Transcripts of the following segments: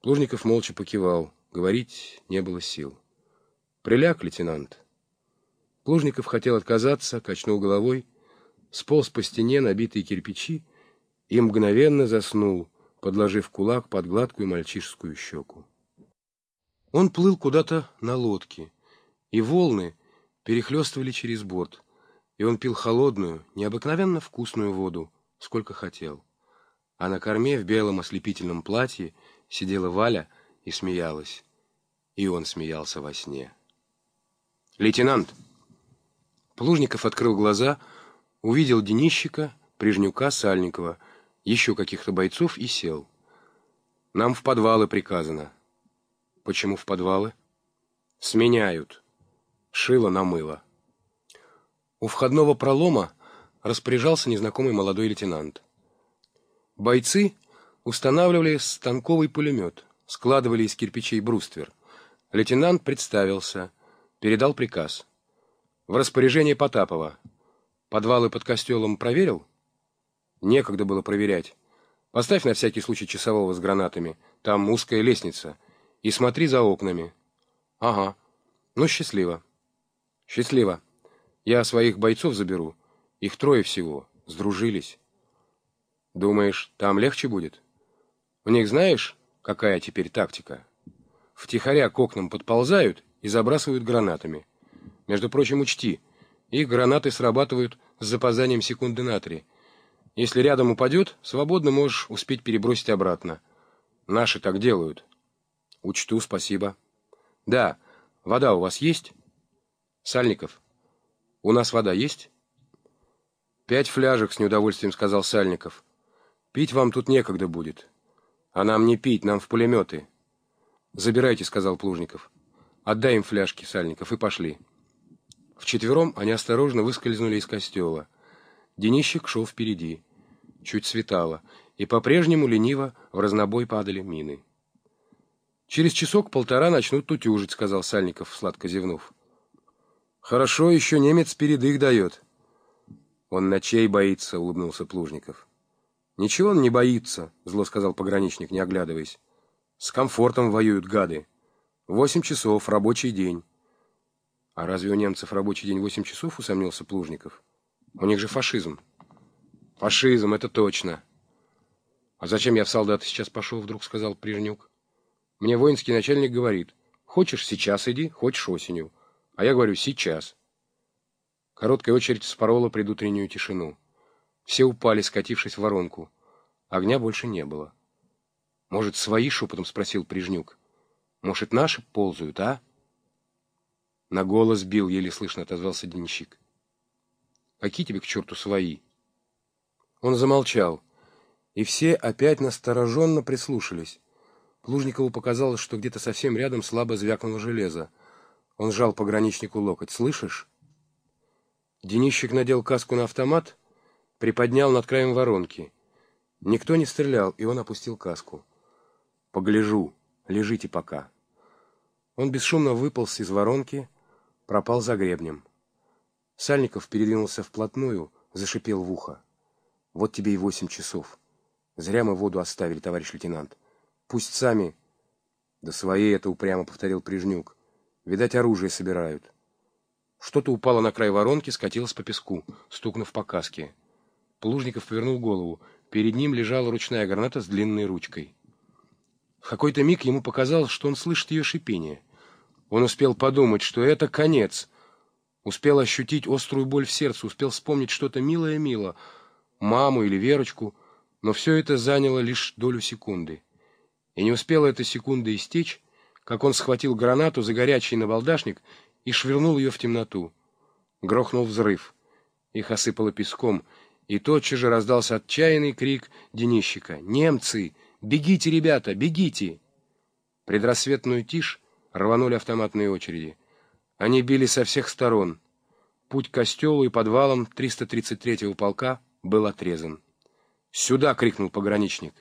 Плужников молча покивал. Говорить не было сил. «Приляг, лейтенант». Плужников хотел отказаться, качнул головой, сполз по стене, набитые кирпичи, и мгновенно заснул, подложив кулак под гладкую мальчишескую щеку. Он плыл куда-то на лодке, и волны перехлестывали через борт, и он пил холодную, необыкновенно вкусную воду, сколько хотел. А на корме в белом ослепительном платье сидела Валя и смеялась. И он смеялся во сне. «Лейтенант!» Плужников открыл глаза, увидел Денищика, Прижнюка, Сальникова, еще каких-то бойцов и сел. «Нам в подвалы приказано». «Почему в подвалы?» «Сменяют. Шило на мыло». У входного пролома распоряжался незнакомый молодой лейтенант. Бойцы устанавливали станковый пулемет, складывали из кирпичей бруствер. Лейтенант представился, передал приказ — в распоряжении Потапова. Подвалы под костелом проверил? Некогда было проверять. Поставь на всякий случай часового с гранатами. Там узкая лестница. И смотри за окнами. Ага. Ну, счастливо. Счастливо. Я своих бойцов заберу. Их трое всего. Сдружились. Думаешь, там легче будет? У них знаешь, какая теперь тактика? Втихаря к окнам подползают и забрасывают гранатами. Между прочим, учти, их гранаты срабатывают с запозданием секунды на три. Если рядом упадет, свободно можешь успеть перебросить обратно. Наши так делают. Учту, спасибо. Да, вода у вас есть? Сальников, у нас вода есть? Пять фляжек, с неудовольствием сказал Сальников. Пить вам тут некогда будет. А нам не пить, нам в пулеметы. Забирайте, сказал Плужников. Отдай им фляжки, Сальников, и пошли. Вчетвером они осторожно выскользнули из костела. Денищик шел впереди. Чуть светало, и по-прежнему лениво в разнобой падали мины. «Через часок-полтора начнут тутюжить», — сказал Сальников, сладко зевнув. «Хорошо, еще немец передых дает». «Он ночей боится», — улыбнулся Плужников. «Ничего он не боится», — зло сказал пограничник, не оглядываясь. «С комфортом воюют гады. Восемь часов, рабочий день». А разве у немцев рабочий день 8 часов, усомнился Плужников? У них же фашизм. Фашизм, это точно. А зачем я в солдаты сейчас пошел, вдруг сказал Прижнюк. Мне воинский начальник говорит, хочешь сейчас иди, хочешь осенью. А я говорю, сейчас. Короткая очередь спорола предутреннюю тишину. Все упали, скатившись в воронку. Огня больше не было. «Может, свои?» — шепотом спросил Прижнюк. «Может, наши ползают, а?» На голос бил, еле слышно отозвался денщик. Какие тебе к черту свои? Он замолчал, и все опять настороженно прислушались. Плужникову показалось, что где-то совсем рядом слабо звякнуло железо. Он сжал пограничнику локоть. «Слышишь?» Денищик надел каску на автомат, приподнял над краем воронки. Никто не стрелял, и он опустил каску. «Погляжу. Лежите пока». Он бесшумно выполз из воронки, пропал за гребнем. Сальников передвинулся вплотную, зашипел в ухо. «Вот тебе и восемь часов. Зря мы воду оставили, товарищ лейтенант. Пусть сами...» «Да свои это упрямо», — повторил Прижнюк. «Видать, оружие собирают». Что-то упало на край воронки, скатилось по песку, стукнув по каске. Плужников повернул голову. Перед ним лежала ручная граната с длинной ручкой. В какой-то миг ему показалось, что он слышит ее шипение — он успел подумать, что это конец. Успел ощутить острую боль в сердце, успел вспомнить что-то милое-мило, маму или Верочку, но все это заняло лишь долю секунды. И не успела эта секунда истечь, как он схватил гранату за горячий набалдашник и швырнул ее в темноту. Грохнул взрыв. Их осыпало песком, и тотчас же раздался отчаянный крик Денищика. «Немцы! Бегите, ребята, бегите!» Предрассветную тишь рванули автоматные очереди. Они били со всех сторон. Путь к костелу и подвалам 333-го полка был отрезан. «Сюда!» — крикнул пограничник.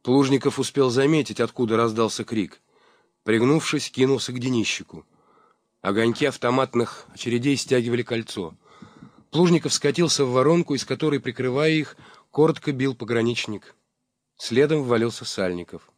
Плужников успел заметить, откуда раздался крик. Пригнувшись, кинулся к денищику. Огоньки автоматных очередей стягивали кольцо. Плужников скатился в воронку, из которой, прикрывая их, коротко бил пограничник. Следом ввалился Сальников.